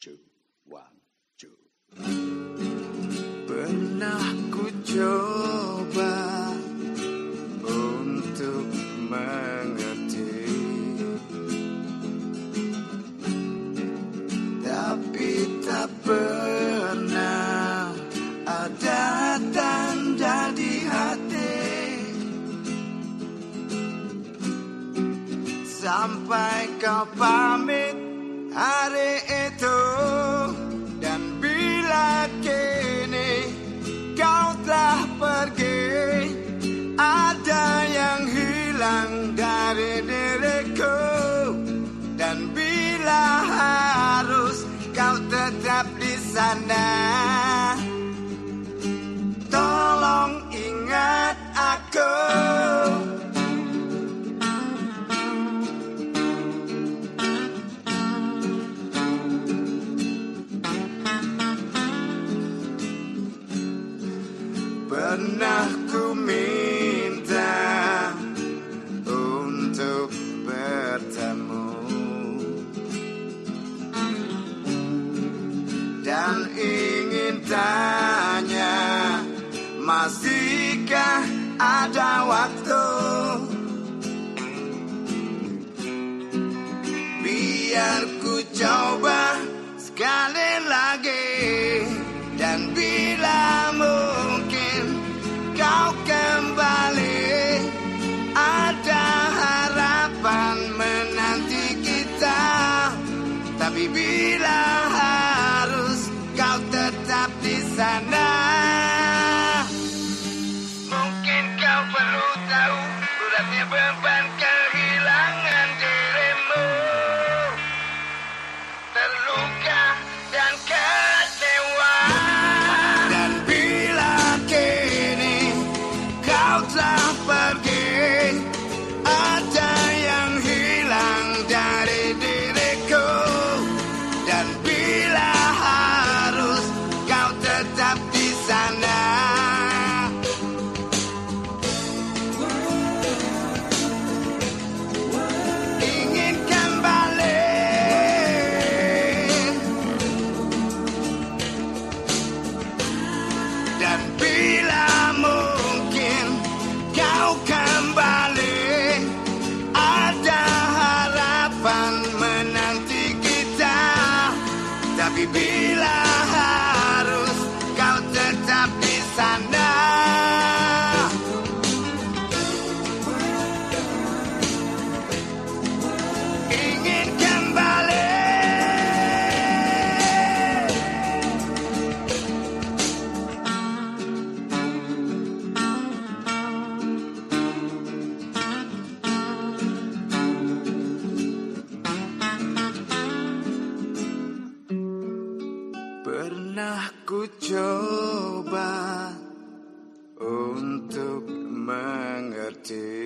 two, one, two. Pernah ku coba untuk mengerti Tapi tak pernah ada tanda di hati Sampai kau pamit hari itu Dan bila kini kau telah pergi Ada yang hilang dari diriku. Dan bila harus kau tetap di sana Tolong ingat aku Pernah ku minta untuk bertemu. Dan ingin tanya Masihkah ada waktu? Biar ku coba sekali lagi. Dan bila tetap di sana Mungkin bila mungkin kau kembali ada harapan menanti kita. Tapi bila Pernah ku coba untuk mengerti